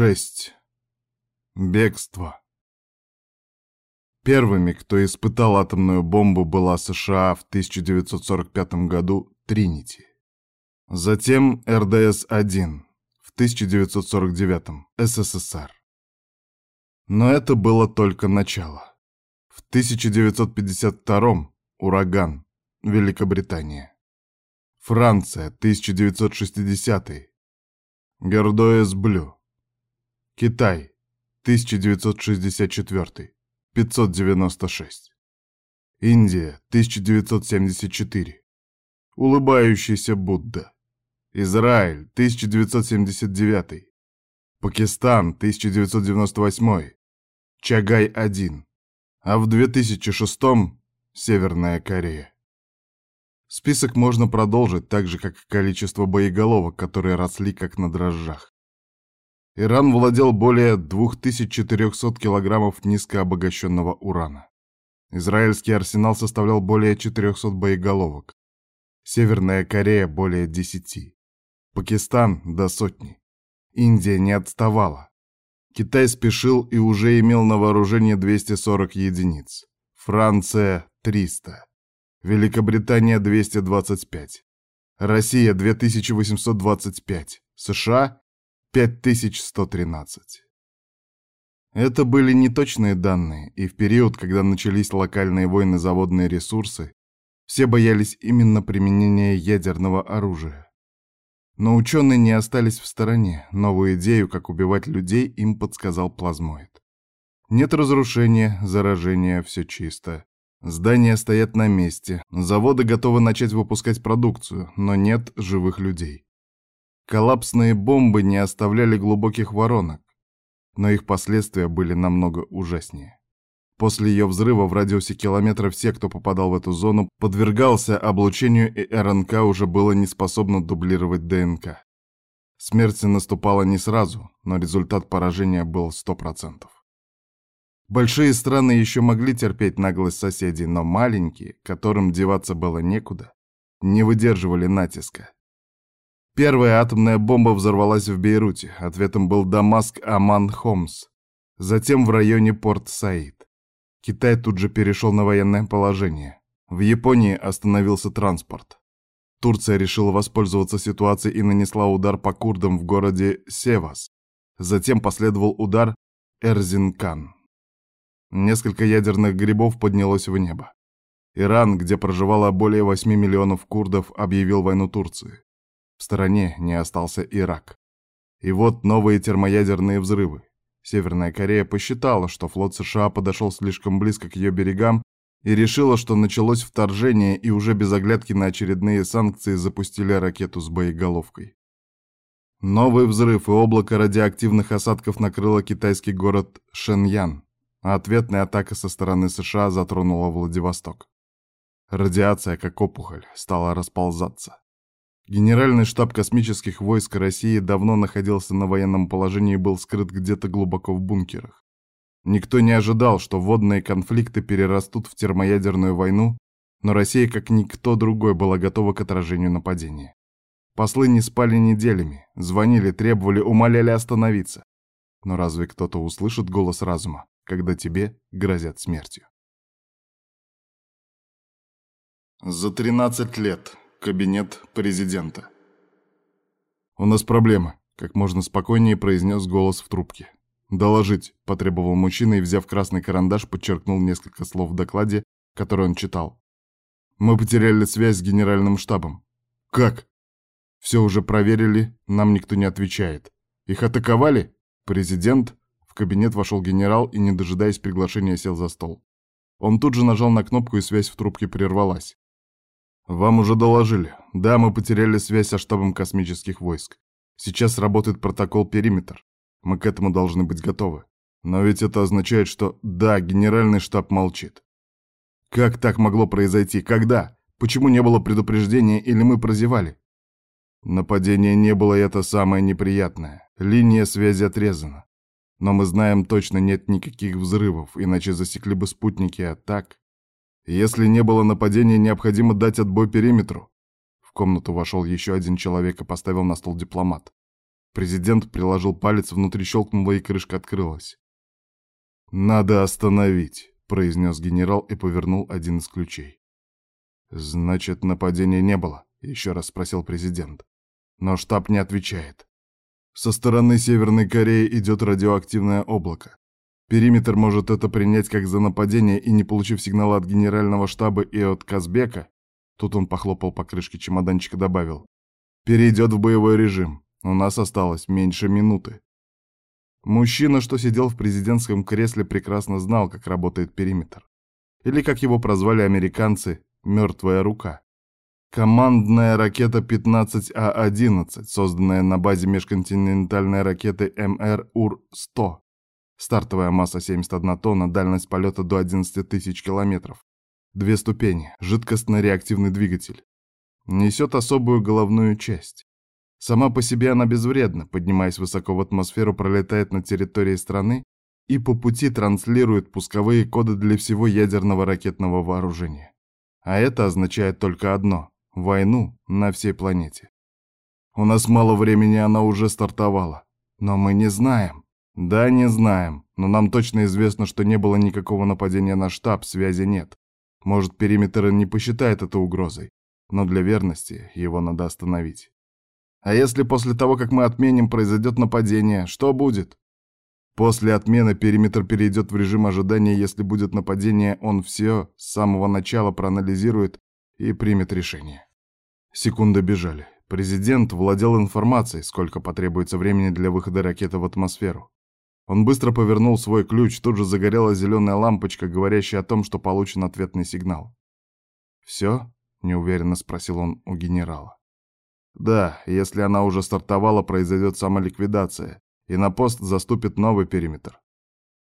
6. Бегство. Первыми, кто испытал атомную бомбу, была США в 1945 году Тринити. Затем РДС-1 в 1949 СССР. Но это было только начало. В 1952 ураган, Великобритания. Франция, 1960 Гордоэс Блю. Китай, 1964, 596. Индия, 1974. Улыбающийся Будда. Израиль, 1979. Пакистан, 1998. Чагай-1. А в 2006 Северная Корея. Список можно продолжить, так же, как и количество боеголовок, которые росли как на дрожжах. Иран владел более 2400 килограммов низкообогащенного урана. Израильский арсенал составлял более 400 боеголовок. Северная Корея более 10. Пакистан до сотни. Индия не отставала. Китай спешил и уже имел на вооружении 240 единиц. Франция — 300. Великобритания — 225. Россия — 2825. США 5113. Это были неточные данные, и в период, когда начались локальные войны за водные ресурсы, все боялись именно применения ядерного оружия. Но ученые не остались в стороне, новую идею, как убивать людей, им подсказал плазмоид. Нет разрушения, заражения, все чисто. Здания стоят на месте, заводы готовы начать выпускать продукцию, но нет живых людей. Коллапсные бомбы не оставляли глубоких воронок, но их последствия были намного ужаснее. После ее взрыва в радиусе километра все, кто попадал в эту зону, подвергался облучению, и РНК уже было не способно дублировать ДНК. Смерть наступала не сразу, но результат поражения был 100%. Большие страны еще могли терпеть наглость соседей, но маленькие, которым деваться было некуда, не выдерживали натиска. Первая атомная бомба взорвалась в Бейруте. Ответом был Дамаск Аман-Хомс. Затем в районе Порт-Саид. Китай тут же перешел на военное положение. В Японии остановился транспорт. Турция решила воспользоваться ситуацией и нанесла удар по курдам в городе Севас. Затем последовал удар Эрзинкан. Несколько ядерных грибов поднялось в небо. Иран, где проживало более 8 миллионов курдов, объявил войну Турции. В стороне не остался Ирак. И вот новые термоядерные взрывы. Северная Корея посчитала, что флот США подошел слишком близко к ее берегам и решила, что началось вторжение и уже без оглядки на очередные санкции запустили ракету с боеголовкой. Новый взрыв и облако радиоактивных осадков накрыло китайский город Шэньян, а ответная атака со стороны США затронула Владивосток. Радиация, как опухоль, стала расползаться. Генеральный штаб космических войск России давно находился на военном положении и был скрыт где-то глубоко в бункерах. Никто не ожидал, что водные конфликты перерастут в термоядерную войну, но Россия, как никто другой, была готова к отражению нападения. Послы не спали неделями, звонили, требовали, умоляли остановиться. Но разве кто-то услышит голос разума, когда тебе грозят смертью? За 13 лет Кабинет президента. «У нас проблема», — как можно спокойнее произнес голос в трубке. «Доложить», — потребовал мужчина и, взяв красный карандаш, подчеркнул несколько слов в докладе, который он читал. «Мы потеряли связь с генеральным штабом». «Как?» «Все уже проверили, нам никто не отвечает. Их атаковали?» «Президент?» В кабинет вошел генерал и, не дожидаясь приглашения, сел за стол. Он тут же нажал на кнопку, и связь в трубке прервалась. «Вам уже доложили. Да, мы потеряли связь со штабом космических войск. Сейчас работает протокол «Периметр». Мы к этому должны быть готовы. Но ведь это означает, что да, генеральный штаб молчит. Как так могло произойти? Когда? Почему не было предупреждения или мы прозевали? Нападения не было, и это самое неприятное. Линия связи отрезана. Но мы знаем точно, нет никаких взрывов, иначе засекли бы спутники, а так... Если не было нападения, необходимо дать отбой периметру. В комнату вошел еще один человек и поставил на стол дипломат. Президент приложил палец, внутри щелкнула и крышка открылась. «Надо остановить», — произнес генерал и повернул один из ключей. «Значит, нападения не было?» — еще раз спросил президент. Но штаб не отвечает. Со стороны Северной Кореи идет радиоактивное облако. Периметр может это принять как за нападение и, не получив сигнала от генерального штаба и от Казбека, тут он похлопал по крышке чемоданчика, добавил, перейдет в боевой режим. У нас осталось меньше минуты. Мужчина, что сидел в президентском кресле, прекрасно знал, как работает периметр. Или, как его прозвали американцы, «мертвая рука». Командная ракета 15А-11, созданная на базе межконтинентальной ракеты МР-УР-100. Стартовая масса 71 тонна, дальность полета до 11 тысяч километров. Две ступени, жидкостно-реактивный двигатель. Несет особую головную часть. Сама по себе она безвредна, поднимаясь высоко в атмосферу, пролетает на территории страны и по пути транслирует пусковые коды для всего ядерного ракетного вооружения. А это означает только одно — войну на всей планете. У нас мало времени, она уже стартовала. Но мы не знаем. Да, не знаем, но нам точно известно, что не было никакого нападения на штаб, связи нет. Может, периметр не посчитает это угрозой, но для верности его надо остановить. А если после того, как мы отменим, произойдет нападение, что будет? После отмены периметр перейдет в режим ожидания, если будет нападение, он все с самого начала проанализирует и примет решение. Секунды бежали. Президент владел информацией, сколько потребуется времени для выхода ракеты в атмосферу. Он быстро повернул свой ключ, тут же загорелась зеленая лампочка, говорящая о том, что получен ответный сигнал. «Все?» — неуверенно спросил он у генерала. Да, если она уже стартовала, произойдет самоликвидация, и на пост заступит новый периметр.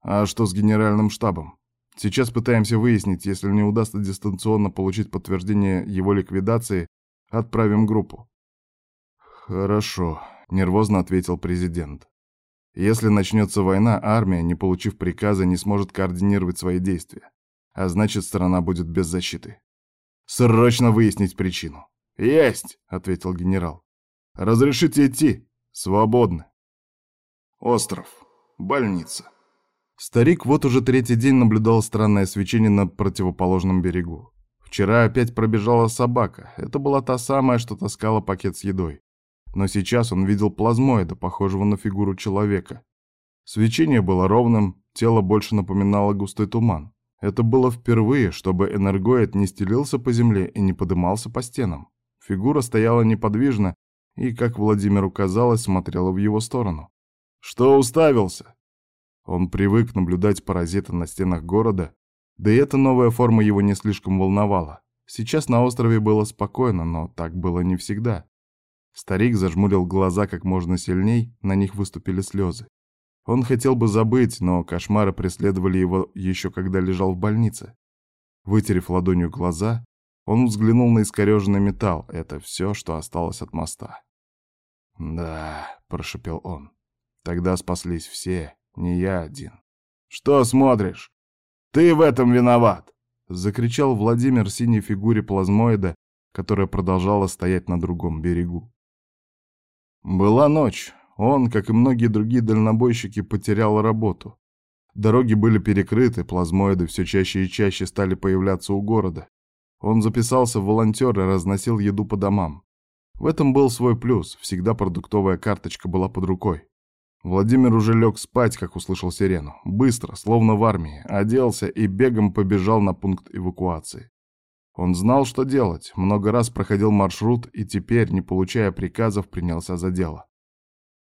А что с генеральным штабом? Сейчас пытаемся выяснить, если не удастся дистанционно получить подтверждение его ликвидации, отправим группу. Хорошо, нервозно ответил президент. Если начнется война, армия, не получив приказа, не сможет координировать свои действия. А значит, страна будет без защиты. Срочно выяснить причину. «Есть!» — ответил генерал. «Разрешите идти? Свободны!» Остров. Больница. Старик вот уже третий день наблюдал странное свечение на противоположном берегу. Вчера опять пробежала собака. Это была та самая, что таскала пакет с едой. Но сейчас он видел плазмоида, похожего на фигуру человека. Свечение было ровным, тело больше напоминало густой туман. Это было впервые, чтобы энергоид не стелился по земле и не подымался по стенам. Фигура стояла неподвижно и, как Владимиру казалось, смотрела в его сторону. «Что уставился?» Он привык наблюдать паразита на стенах города, да и эта новая форма его не слишком волновала. Сейчас на острове было спокойно, но так было не всегда. Старик зажмурил глаза как можно сильней, на них выступили слезы. Он хотел бы забыть, но кошмары преследовали его еще когда лежал в больнице. Вытерев ладонью глаза, он взглянул на искореженный металл. Это все, что осталось от моста. «Да», — прошепел он. «Тогда спаслись все, не я один». «Что смотришь? Ты в этом виноват!» — закричал Владимир синей фигуре плазмоида, которая продолжала стоять на другом берегу. Была ночь. Он, как и многие другие дальнобойщики, потерял работу. Дороги были перекрыты, плазмоиды все чаще и чаще стали появляться у города. Он записался в волонтеры, разносил еду по домам. В этом был свой плюс, всегда продуктовая карточка была под рукой. Владимир уже лег спать, как услышал сирену. Быстро, словно в армии, оделся и бегом побежал на пункт эвакуации. Он знал, что делать, много раз проходил маршрут и теперь, не получая приказов, принялся за дело.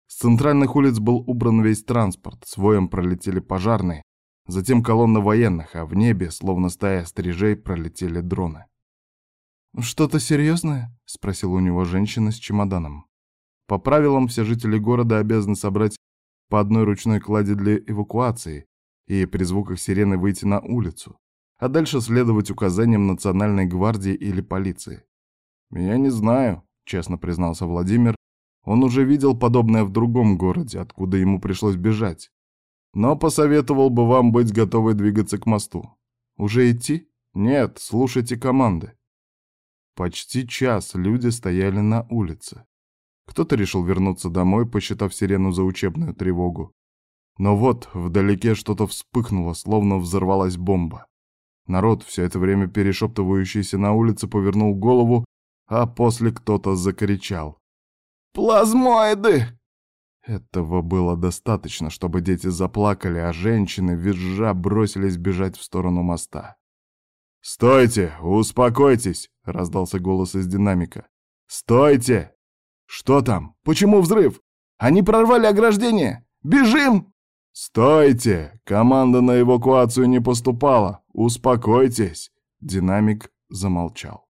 С центральных улиц был убран весь транспорт, с воем пролетели пожарные, затем колонна военных, а в небе, словно стая стрижей, пролетели дроны. «Что-то серьезное?» — спросила у него женщина с чемоданом. По правилам, все жители города обязаны собрать по одной ручной клади для эвакуации и при звуках сирены выйти на улицу, а дальше следовать указаниям Национальной гвардии или полиции. «Я не знаю», — честно признался Владимир. Он уже видел подобное в другом городе, откуда ему пришлось бежать. Но посоветовал бы вам быть готовой двигаться к мосту. Уже идти? Нет, слушайте команды. Почти час люди стояли на улице. Кто-то решил вернуться домой, посчитав сирену за учебную тревогу. Но вот вдалеке что-то вспыхнуло, словно взорвалась бомба. Народ, все это время перешептывающийся на улице, повернул голову, а после кто-то закричал. «Плазмоиды!» Этого было достаточно, чтобы дети заплакали, а женщины, визжа, бросились бежать в сторону моста. «Стойте! Успокойтесь!» — раздался голос из динамика. «Стойте!» «Что там? Почему взрыв? Они прорвали ограждение! Бежим!» «Стойте! Команда на эвакуацию не поступала! Успокойтесь!» Динамик замолчал.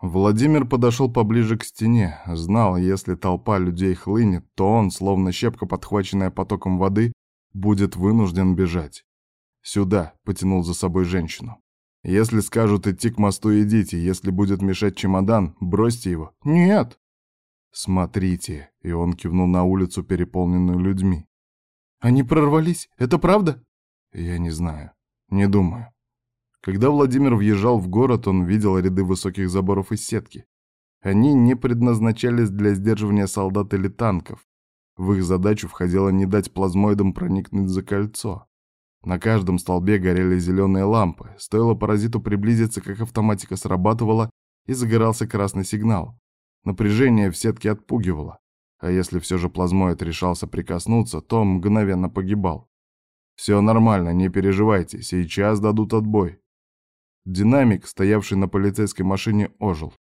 Владимир подошел поближе к стене, знал, если толпа людей хлынет, то он, словно щепка, подхваченная потоком воды, будет вынужден бежать. «Сюда!» — потянул за собой женщину. «Если скажут идти к мосту, идите, если будет мешать чемодан, бросьте его». «Нет!» «Смотрите!» — и он кивнул на улицу, переполненную людьми. «Они прорвались? Это правда?» «Я не знаю. Не думаю. Когда Владимир въезжал в город, он видел ряды высоких заборов из сетки. Они не предназначались для сдерживания солдат или танков. В их задачу входило не дать плазмоидам проникнуть за кольцо. На каждом столбе горели зеленые лампы. Стоило паразиту приблизиться, как автоматика срабатывала, и загорался красный сигнал. Напряжение в сетке отпугивало. А если все же плазмоид решался прикоснуться, то мгновенно погибал. «Все нормально, не переживайте, сейчас дадут отбой», Динамик, стоявший на полицейской машине, ожил.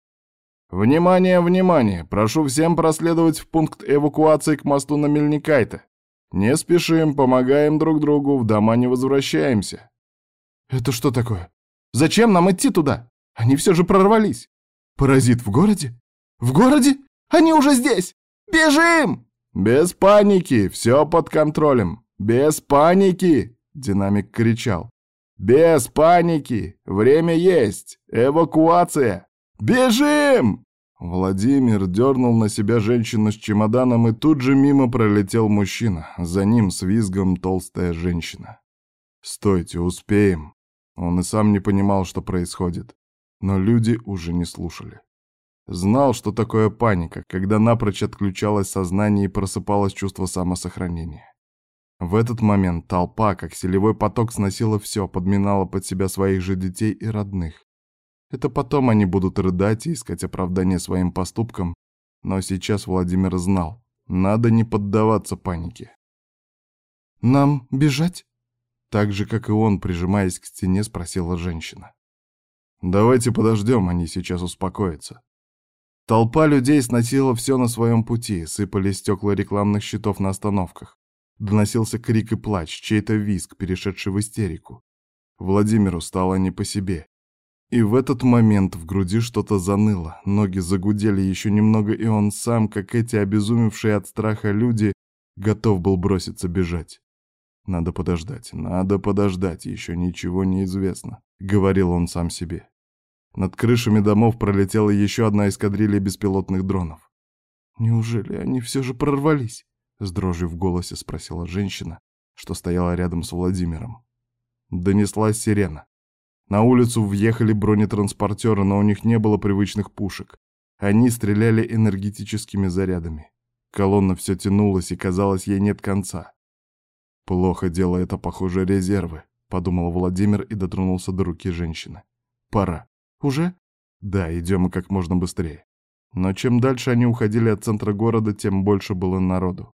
«Внимание, внимание! Прошу всем проследовать в пункт эвакуации к мосту на Мельникайте. Не спешим, помогаем друг другу, в дома не возвращаемся». «Это что такое? Зачем нам идти туда? Они все же прорвались. Паразит в городе? В городе? Они уже здесь! Бежим!» «Без паники! Все под контролем! Без паники!» Динамик кричал. «Без паники! Время есть! Эвакуация! Бежим!» Владимир дернул на себя женщину с чемоданом, и тут же мимо пролетел мужчина. За ним с визгом толстая женщина. «Стойте, успеем!» Он и сам не понимал, что происходит. Но люди уже не слушали. Знал, что такое паника, когда напрочь отключалось сознание и просыпалось чувство самосохранения. В этот момент толпа, как селевой поток, сносила все, подминала под себя своих же детей и родных. Это потом они будут рыдать и искать оправдание своим поступкам, но сейчас Владимир знал, надо не поддаваться панике. «Нам бежать?» Так же, как и он, прижимаясь к стене, спросила женщина. «Давайте подождем, они сейчас успокоятся». Толпа людей сносила все на своем пути, сыпали стекла рекламных щитов на остановках. Доносился крик и плач, чей-то визг, перешедший в истерику. Владимиру стало не по себе. И в этот момент в груди что-то заныло, ноги загудели еще немного, и он сам, как эти обезумевшие от страха люди, готов был броситься бежать. «Надо подождать, надо подождать, еще ничего не известно», — говорил он сам себе. Над крышами домов пролетела еще одна эскадрилья беспилотных дронов. «Неужели они все же прорвались?» С дрожью в голосе спросила женщина, что стояла рядом с Владимиром. Донеслась сирена. На улицу въехали бронетранспортеры, но у них не было привычных пушек. Они стреляли энергетическими зарядами. Колонна все тянулась, и казалось, ей нет конца. «Плохо дело это, похоже, резервы», — подумал Владимир и дотронулся до руки женщины. «Пора. Уже?» «Да, идем и как можно быстрее». Но чем дальше они уходили от центра города, тем больше было народу.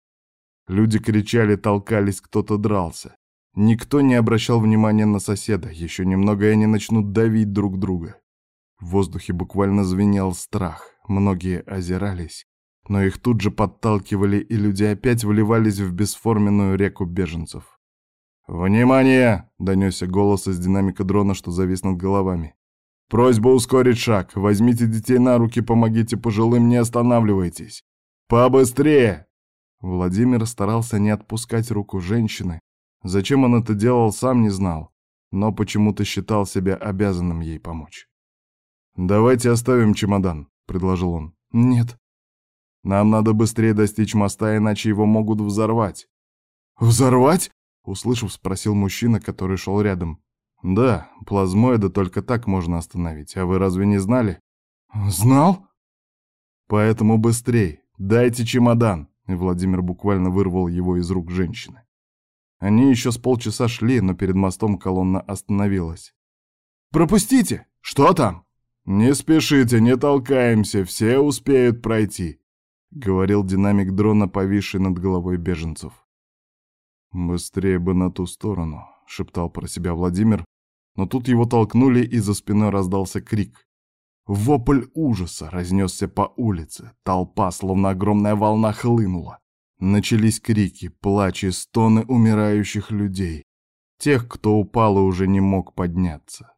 Люди кричали, толкались, кто-то дрался. Никто не обращал внимания на соседа, еще немного и они начнут давить друг друга. В воздухе буквально звенел страх, многие озирались, но их тут же подталкивали, и люди опять вливались в бесформенную реку беженцев. «Внимание!» — донесся голос из динамика дрона, что завис над головами. «Просьба ускорить шаг. Возьмите детей на руки, помогите пожилым, не останавливайтесь. Побыстрее!» Владимир старался не отпускать руку женщины. Зачем он это делал, сам не знал, но почему-то считал себя обязанным ей помочь. «Давайте оставим чемодан», — предложил он. «Нет». «Нам надо быстрее достичь моста, иначе его могут взорвать». «Взорвать?» — услышав, спросил мужчина, который шел рядом. «Да, плазмоида только так можно остановить, а вы разве не знали?» «Знал?» «Поэтому быстрей. «Дайте чемодан!» Владимир буквально вырвал его из рук женщины. Они еще с полчаса шли, но перед мостом колонна остановилась. «Пропустите! Что там?» «Не спешите, не толкаемся, все успеют пройти», — говорил динамик дрона, повисший над головой беженцев. «Быстрее бы на ту сторону», — шептал про себя Владимир, но тут его толкнули, и за спиной раздался крик. Вопль ужаса разнесся по улице, толпа, словно огромная волна, хлынула. Начались крики, плач и стоны умирающих людей, тех, кто упал и уже не мог подняться.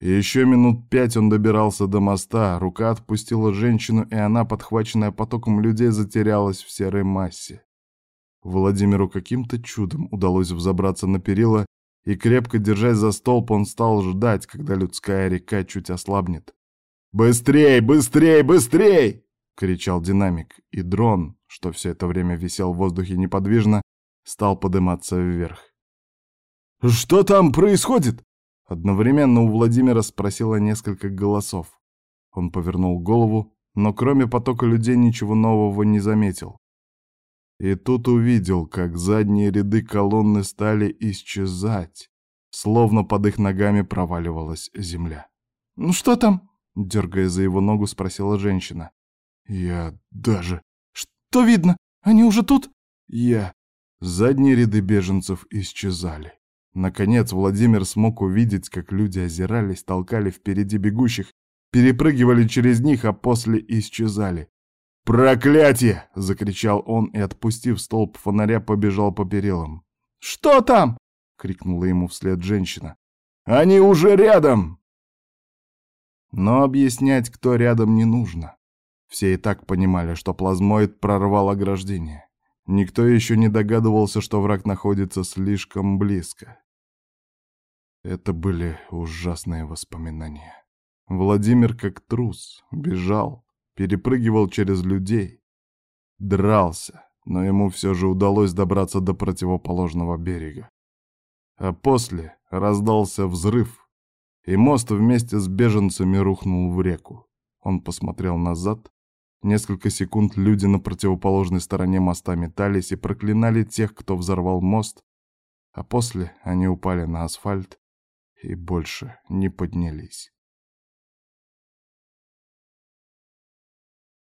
Еще минут пять он добирался до моста, рука отпустила женщину, и она, подхваченная потоком людей, затерялась в серой массе. Владимиру каким-то чудом удалось взобраться на перила, и, крепко держась за столб, он стал ждать, когда людская река чуть ослабнет. «Быстрей, быстрей, быстрей!» — кричал динамик, и дрон, что все это время висел в воздухе неподвижно, стал подниматься вверх. «Что там происходит?» Одновременно у Владимира спросило несколько голосов. Он повернул голову, но кроме потока людей ничего нового не заметил. И тут увидел, как задние ряды колонны стали исчезать, словно под их ногами проваливалась земля. «Ну что там?» — дергая за его ногу, спросила женщина. «Я даже...» «Что видно? Они уже тут?» «Я...» Задние ряды беженцев исчезали. Наконец Владимир смог увидеть, как люди озирались, толкали впереди бегущих, перепрыгивали через них, а после исчезали. «Проклятие!» — закричал он и, отпустив столб фонаря, побежал по перилам. «Что там?» — крикнула ему вслед женщина. «Они уже рядом!» Но объяснять, кто рядом, не нужно. Все и так понимали, что плазмоид прорвал ограждение. Никто еще не догадывался, что враг находится слишком близко. Это были ужасные воспоминания. Владимир как трус, бежал, перепрыгивал через людей, дрался, но ему все же удалось добраться до противоположного берега. А после раздался взрыв, и мост вместе с беженцами рухнул в реку. Он посмотрел назад. Несколько секунд люди на противоположной стороне моста метались и проклинали тех, кто взорвал мост, а после они упали на асфальт и больше не поднялись.